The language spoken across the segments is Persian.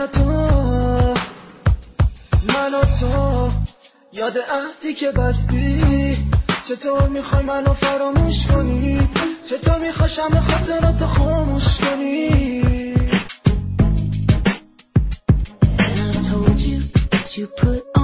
و تو. من و تو. یاد عهدی که بستی. چطور می‌خوای منو فراموش کنی؟ چطور می‌خوای شم خاطرات خاموش کنی؟ And I told you that you put on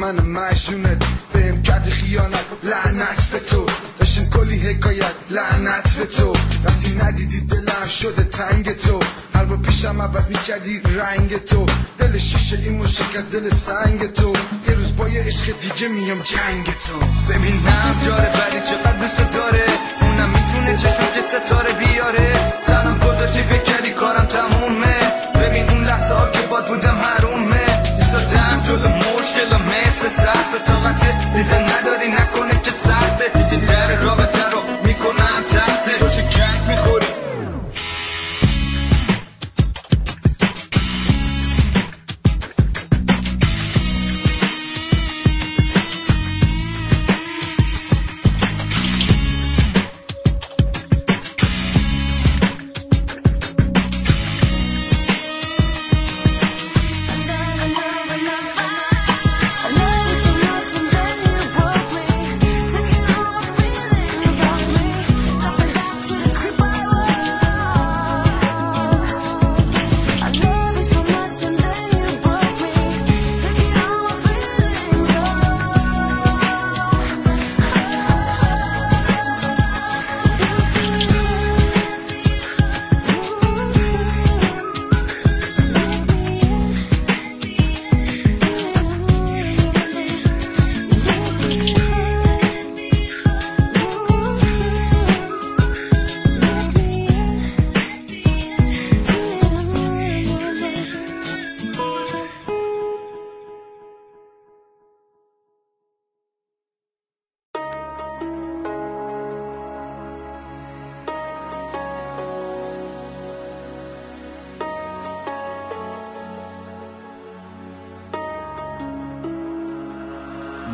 من مجنونت بهم کردی خیانت لعنت به تو. داشتیم کلی حکایت لعنت به تو. وقتی ندیدی دلم شده تنگ تو. هر بار پیشم عوض می‌کردی رنگ تو. دل شیشه این مشکل دل سنگ تو. یه روز با یه عشق دیگه میام جنگ تو. ببین نم جاره ولی چقدر دوست داره؟ اونم می‌تونه چشم که ستاره بیاره. تنم گذاشتی فکر کردی کارم تمومه. ببین اون لحظه ها که باد بودم حرومه. ایستادم جلو مشکل مثل صرف طاقت دیده نداری نکنه که سخته دیدی در رابطه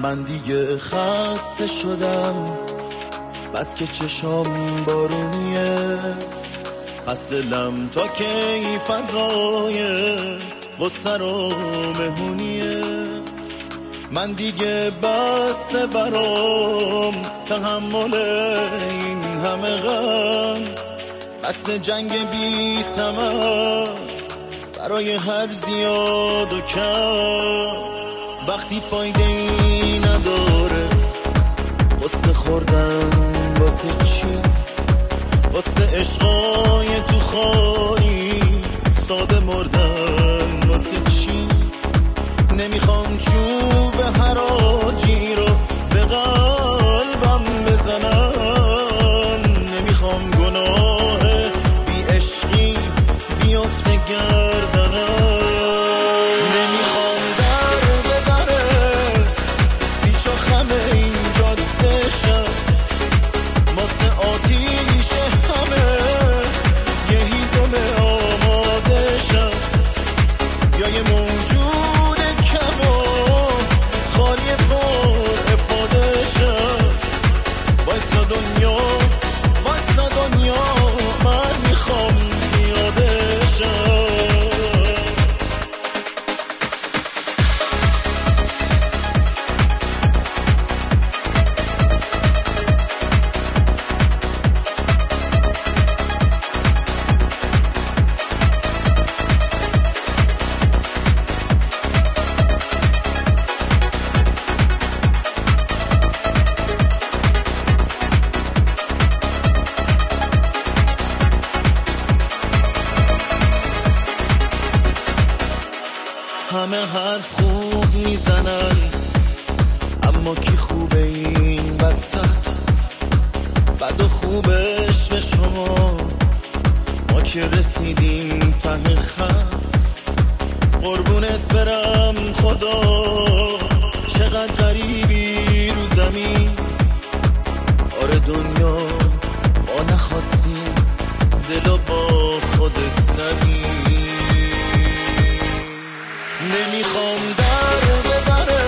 من دیگه خسته شدم. بس که چشام بارونیه. پس دلم تا کی فضای غصه رو مهونیه. من دیگه بس برام. تحمل این همه غم. بس جنگ بی ثمر. برای هر زیاد و کم. وقتی فایده ای نداره واسه خوردن واسه چی؟ واسه عشقای تو همه حرف خوب می‌زنن. اما کی خوبه این وسط؟ بد و خوبش به شما. ما که رسیدیم ته خط. قربونت برم خدا. چقدر غریبی رو زمین. آره دنیا ما نخواستیم دلو با خودت نبین. نمی‌خوام در به دره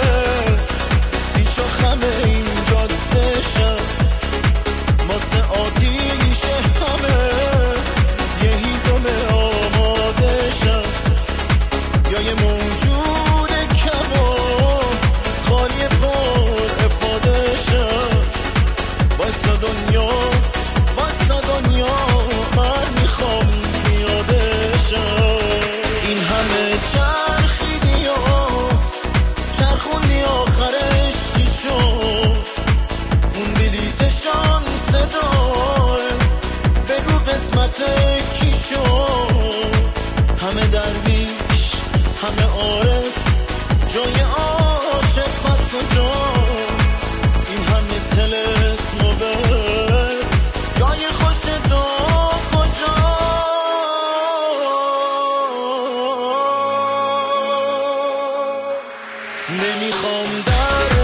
پیچ و خم این جاده شم واسه همه. یه هیزم آماده شم. یا یه موجود شد همه درویش همه عارف. جای عاشق پس کجاست؟ این همه تلسم و جای خوش دو کجاست؟ نمی‌خوام در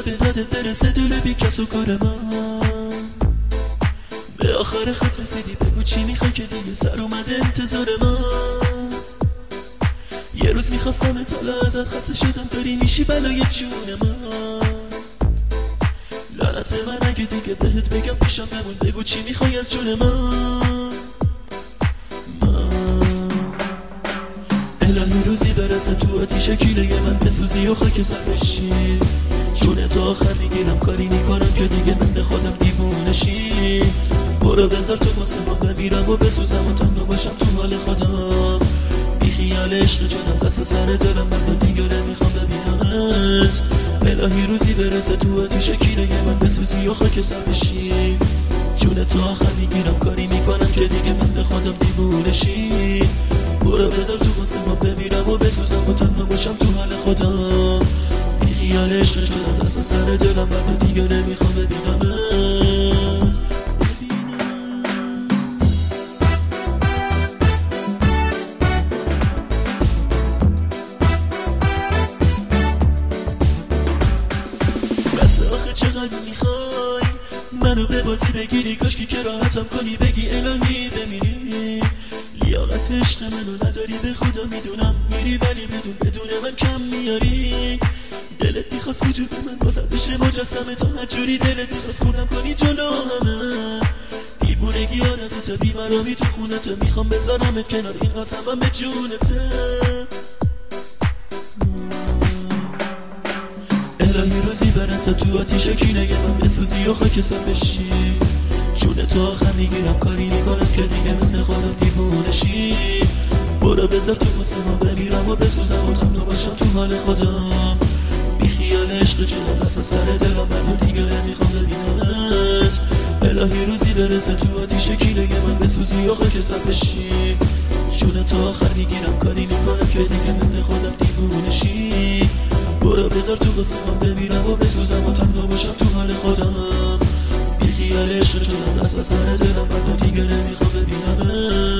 به دادت برسه طول بیکس و کار من به آخر خط رسیدی بگو چی می‌خوای که دیگه سر اومده انتظار من یه روز می‌خواستم اطلاع ازت خسته شدم داری میشی بلای جون من لعنت من اگه دیگه بهت بگم پیشم بمون بگو چی می‌خوای از جون من الهی روزی برسه تو آتیش کیله من بسوزی و خاک سر بشی چون تا آخر می‌گیرم کاری می‌کنم که دیگه مثل خودم دیوونشی برو بذار تو واسه ما بمیرم و بسوزم و تنها باشم تو حال خودم بی خیال عشق شدم دست سر دلم من دیگه نمی‌خوام ببینمت. الهی روزی برسه تو آتیش کینه من بسوزی و خاک سر بشی. چون تا آخر می‌گیرم کاری می‌کنم که دیگه مثل خودم دیوونشی برو بذار تو واسه ما بمیرم و بسوزم و تنها باشم تو حال خودم بی خیال عشق شدم دست سر دلم من دیگه نمی‌خوام ببینمت. ببینم. بس آخه چقدر می‌خوای منو به بازی بگیری؟ کاشکی که راحتم کنی بگی الهی بمیری. لیاقت عشق منو نداری به خدا می‌دونم میری ولی بدون بدون من کم میاری. دلت می‌خواست وجود من بازم بشه مجسمه تا هر جوری دلت می‌خواست خونم کنی جلو همه. دیوونگی آرده تا بیمرامی تو خونته می‌خوام بذارمت کنار این قسمم به جونته الهی روزی برسه تو آتیش کینه من بسوزی و خاک سر بشی. چون تو آخر می‌گیرم کاری می‌کنم که دیگه مثل خودم دیوونشی برو بذار تو واسه ما بمیرم و بسوزم و تنها باشم تو حال خودم. عشق شدم دست سر دلم من دیگه نمی‌خوام ببینمت الهی روزی برسه تو آتیش کینه من بسوزی و خاک سر بشی. چون تو آخر می‌گیرم کاری می‌کنم که دیگه مثل خودم دیوونشی برو بذار تو واسه من بمیرم و بسوزم و تنها باشم تو حال خودم. بی خیال عشق شدم دست سر دلم من دیگه نمی‌خوام ببینمت